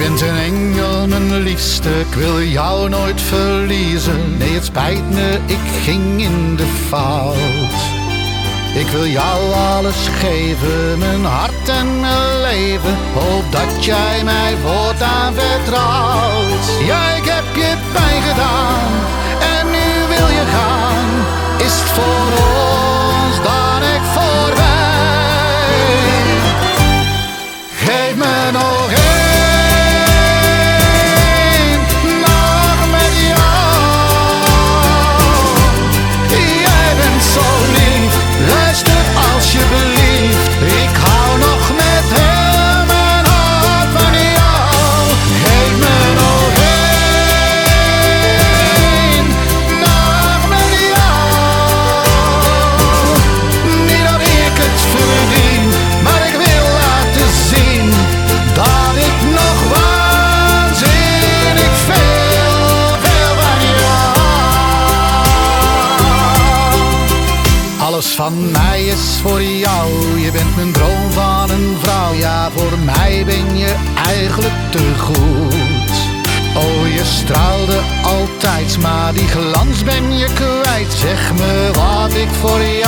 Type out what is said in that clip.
bent een engel, mijn liefste, ik wil jou nooit verliezen. Nee, het spijt me, ik ging in de fout. Ik wil jou alles geven, mijn hart en mijn leven. Hoop dat jij mij voortaan vertrouwt. Ja, ik heb je pijn gedaan en nu wil je gaan. Is het voor ons dan ik voorbij? Geef me nog all she believes. Van mij is voor jou, je bent mijn droom van een vrouw. Ja, voor mij ben je eigenlijk te goed. Oh, je straalde altijd, maar die glans ben je kwijt. Zeg me wat ik voor jou